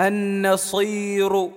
النصير.